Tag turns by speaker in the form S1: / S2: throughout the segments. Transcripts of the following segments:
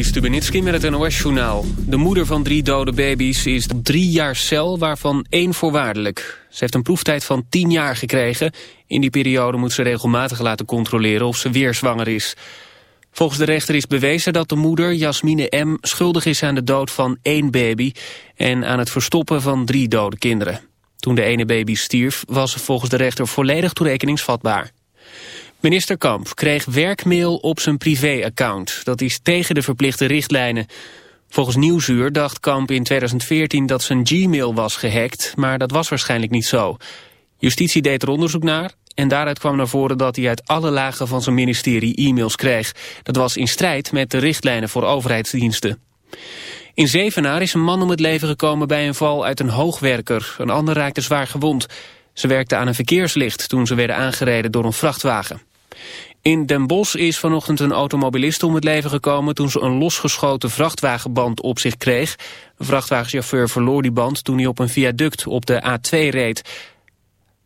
S1: Juri Stubenitski met het NOS-journaal. De moeder van drie dode baby's is drie jaar cel, waarvan één voorwaardelijk. Ze heeft een proeftijd van tien jaar gekregen. In die periode moet ze regelmatig laten controleren of ze weer zwanger is. Volgens de rechter is bewezen dat de moeder, Jasmine M., schuldig is aan de dood van één baby... en aan het verstoppen van drie dode kinderen. Toen de ene baby stierf, was ze volgens de rechter volledig toerekeningsvatbaar. Minister Kamp kreeg werkmail op zijn privé-account. Dat is tegen de verplichte richtlijnen. Volgens Nieuwsuur dacht Kamp in 2014 dat zijn Gmail was gehackt, maar dat was waarschijnlijk niet zo. Justitie deed er onderzoek naar en daaruit kwam naar voren dat hij uit alle lagen van zijn ministerie e-mails kreeg. Dat was in strijd met de richtlijnen voor overheidsdiensten. In Zevenaar is een man om het leven gekomen bij een val uit een hoogwerker. Een ander raakte zwaar gewond. Ze werkte aan een verkeerslicht toen ze werden aangereden door een vrachtwagen. In Den Bosch is vanochtend een automobilist om het leven gekomen... toen ze een losgeschoten vrachtwagenband op zich kreeg. Een vrachtwagenchauffeur verloor die band toen hij op een viaduct op de A2 reed.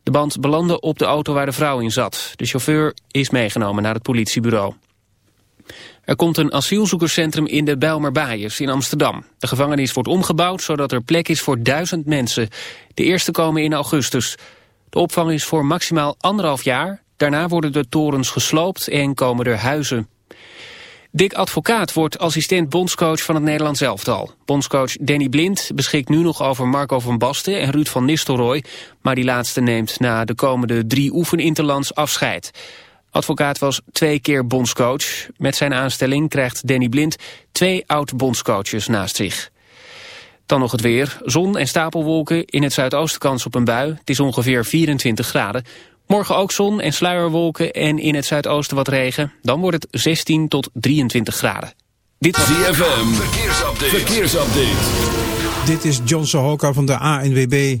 S1: De band belandde op de auto waar de vrouw in zat. De chauffeur is meegenomen naar het politiebureau. Er komt een asielzoekerscentrum in de Bijlmerbaaiers in Amsterdam. De gevangenis wordt omgebouwd zodat er plek is voor duizend mensen. De eerste komen in augustus. De opvang is voor maximaal anderhalf jaar. Daarna worden de torens gesloopt en komen er huizen. Dick Advocaat wordt assistent bondscoach van het Nederlands elftal. Bondscoach Danny Blind beschikt nu nog over Marco van Basten en Ruud van Nistelrooy... maar die laatste neemt na de komende drie oefeninterlands afscheid. Advocaat was twee keer bondscoach. Met zijn aanstelling krijgt Danny Blind twee oud-bondscoaches naast zich. Dan nog het weer. Zon en stapelwolken. In het zuidoosten kans op een bui. Het is ongeveer 24 graden. Morgen ook zon en sluierwolken en in het zuidoosten wat regen. Dan wordt het 16 tot 23 graden.
S2: Dit was ZFM. Verkeersupdate. Verkeersupdate.
S3: Dit is John Sohoka van de ANWB.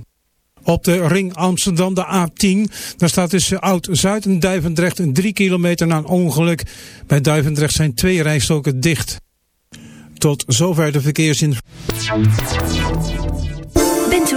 S3: Op de ring Amsterdam, de A10. Daar staat tussen Oud-Zuid en Duivendrecht een 3 kilometer na een ongeluk. Bij Duivendrecht zijn twee rijstoken dicht. Tot zover de verkeersinformatie.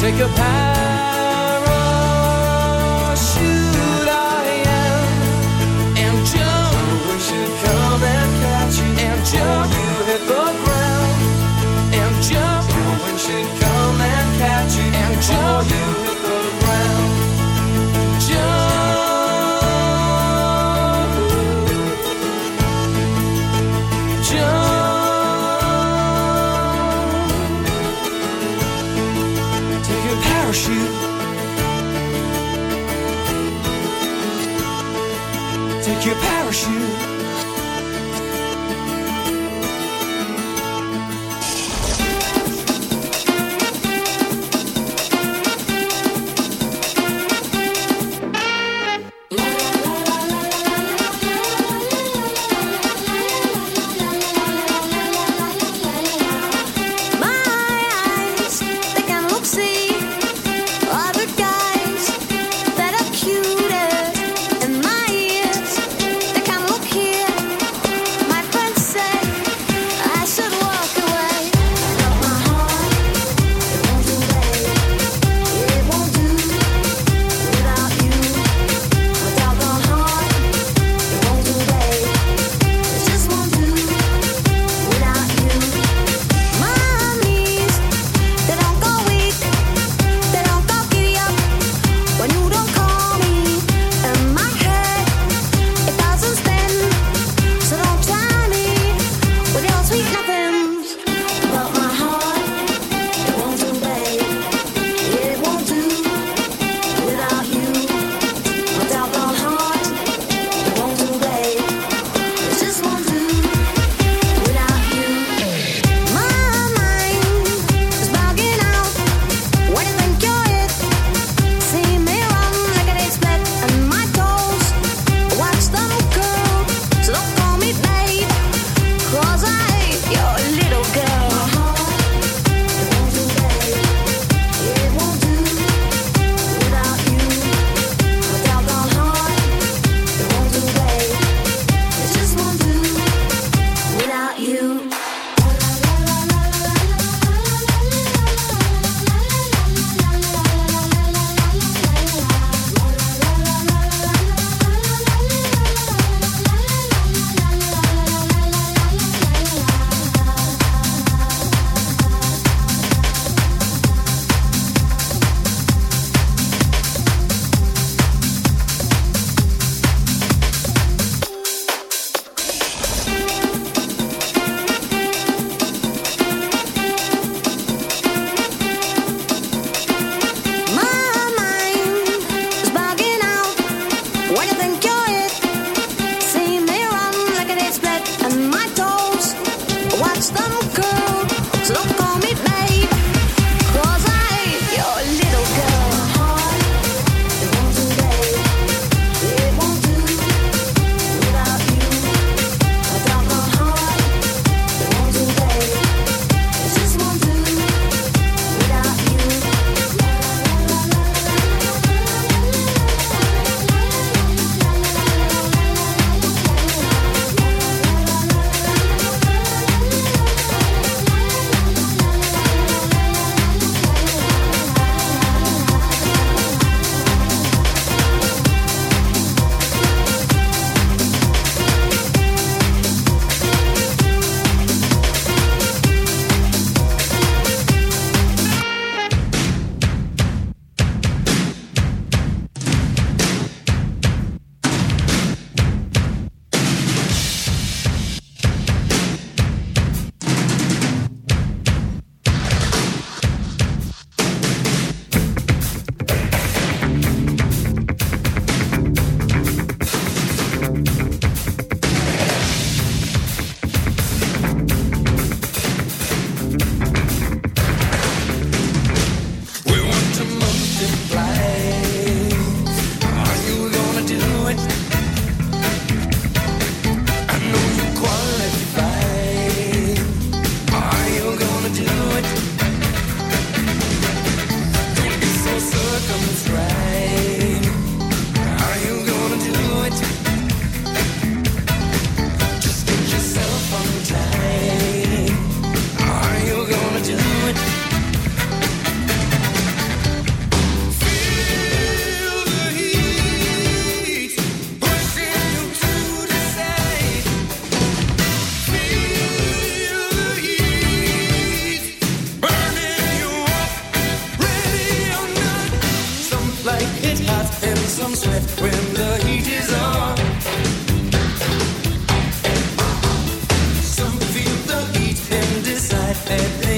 S4: take a parachute I am. And jump should come and catch you. And jump hit the ground. And jump should come and catch you. And jump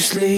S2: strangely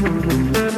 S2: Música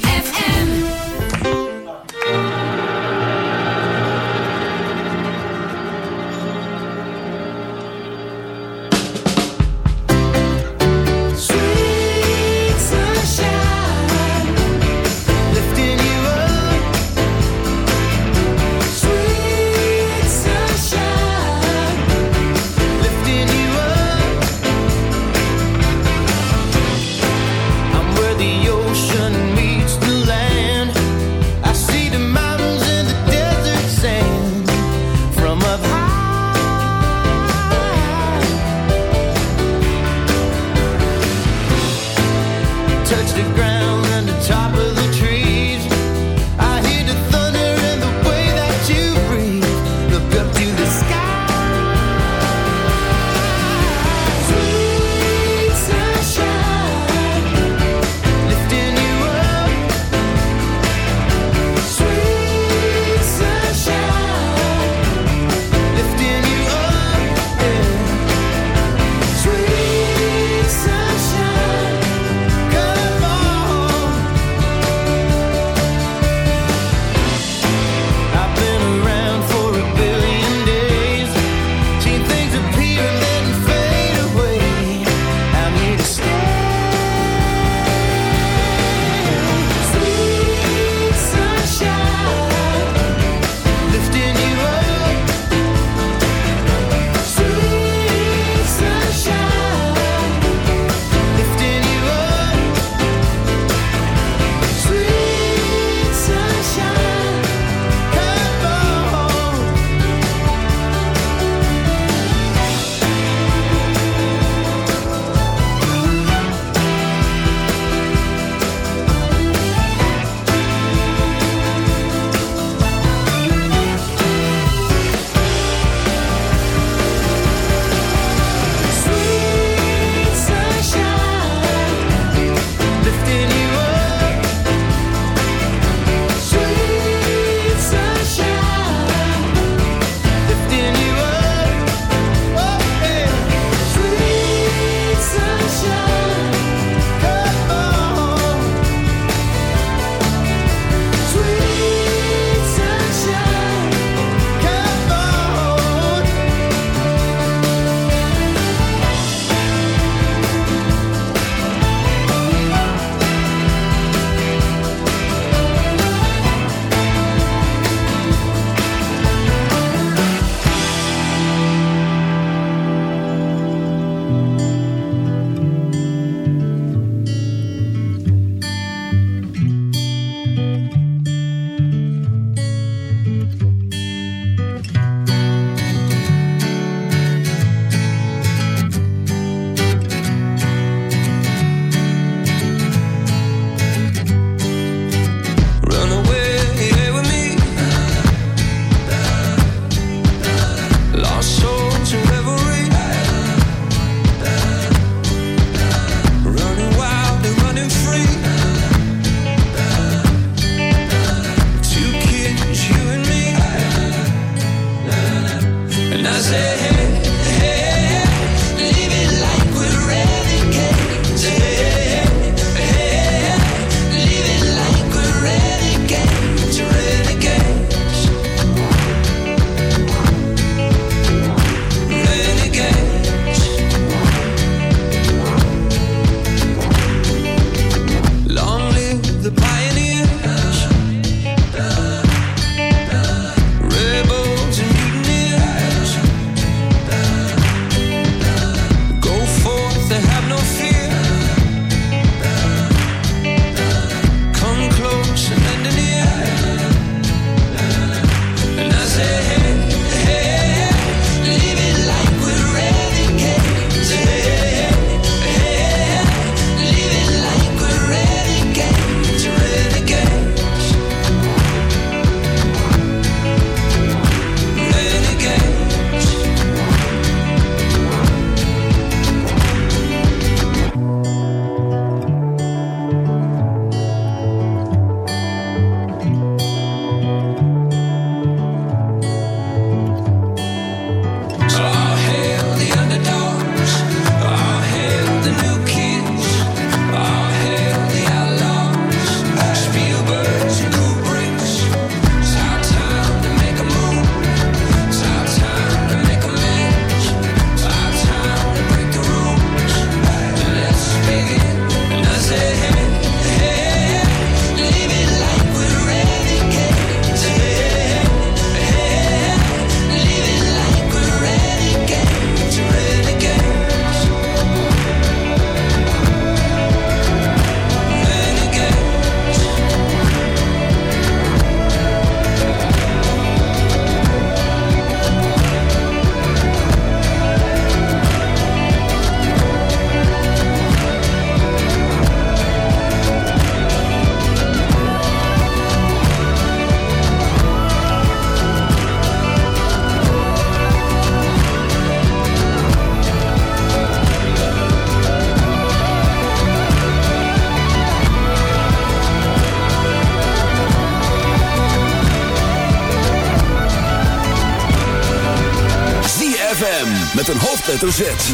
S2: Hoofdletter Z.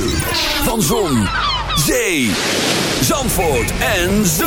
S2: Van Zon, Zee, Zandvoort en Zomerhits.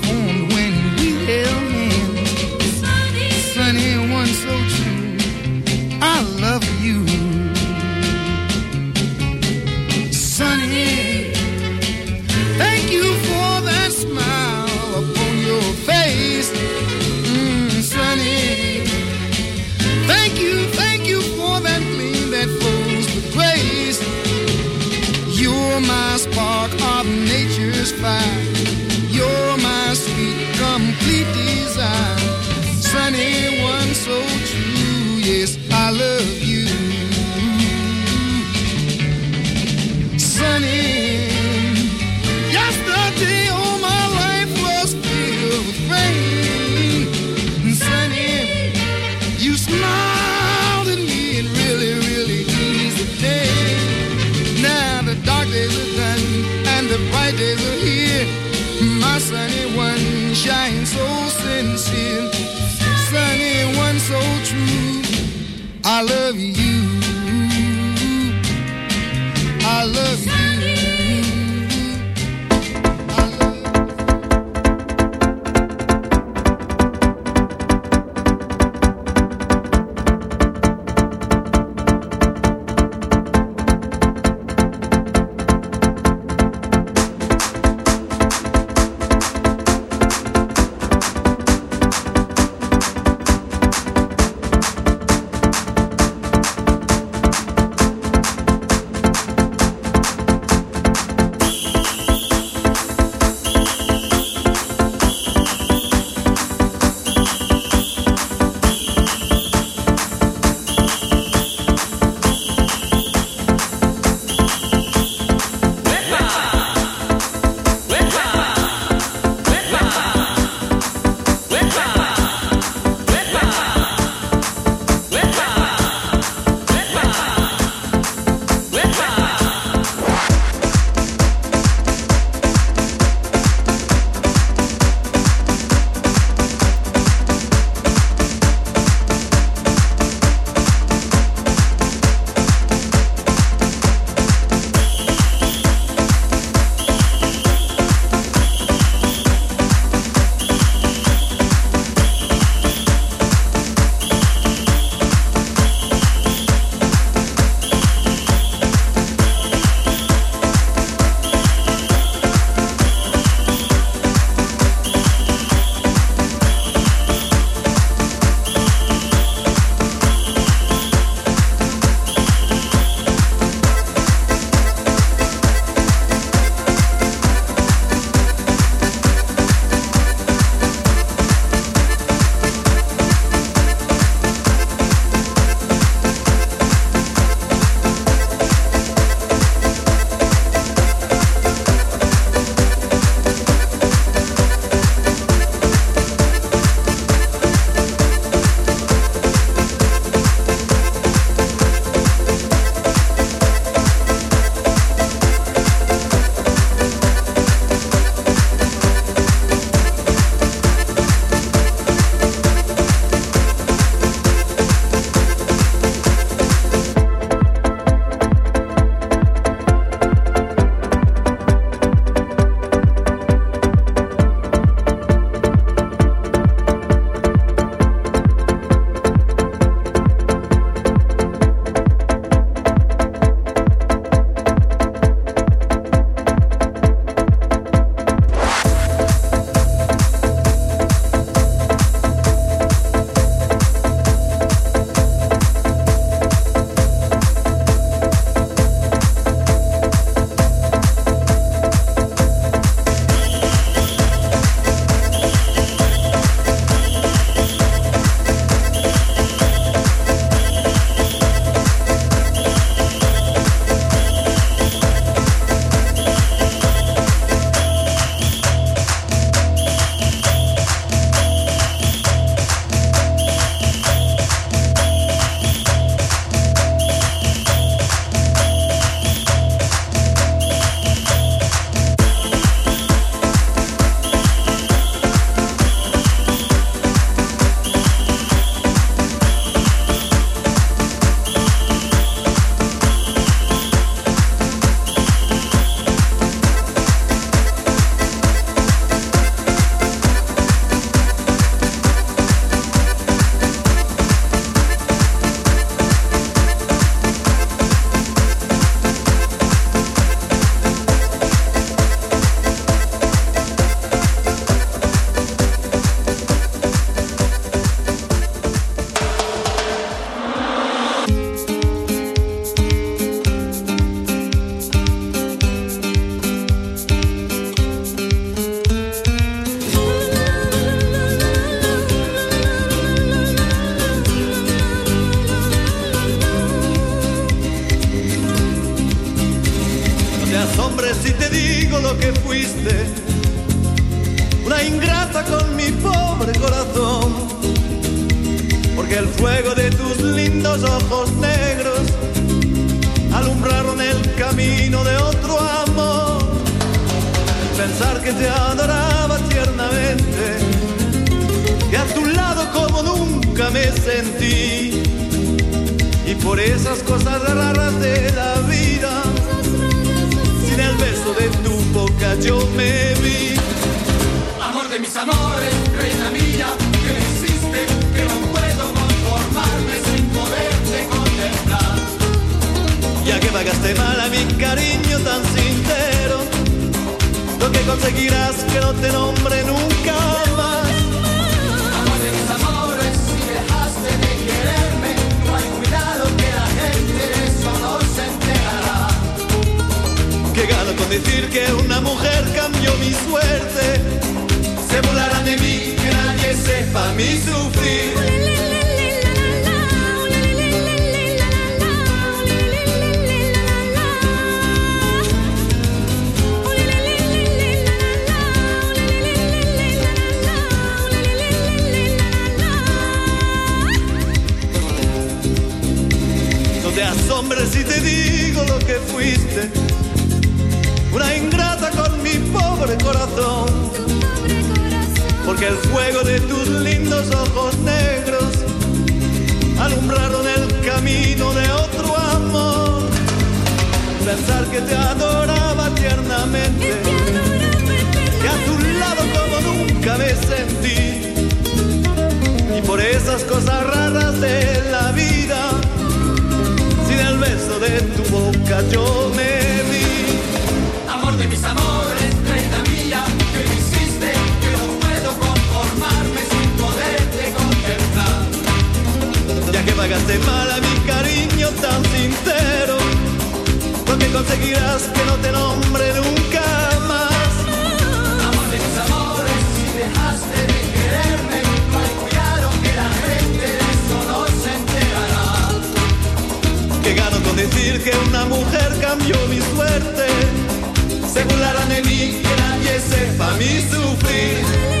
S5: cumplir. Te adoraba tiernamente, que a tu lado como nunca me sentí. Y por esas cosas raras de la vida, sin el beso de tu boca yo me vi.
S6: Amor de mis amores, reina mía, que me hiciste, que no puedo conformarme sin poderte contemplar.
S5: Ya que pagaste mal a mi cariño tan sincero, conseguirás que no te nombre nunca más.
S6: Amor de amores, si dejaste de quererme, cuidado que la gente de eso no se enterará.
S5: Que gano con decir que una mujer cambió mi suerte. Se burlarán de mí, que nadie sepa mi sufrir.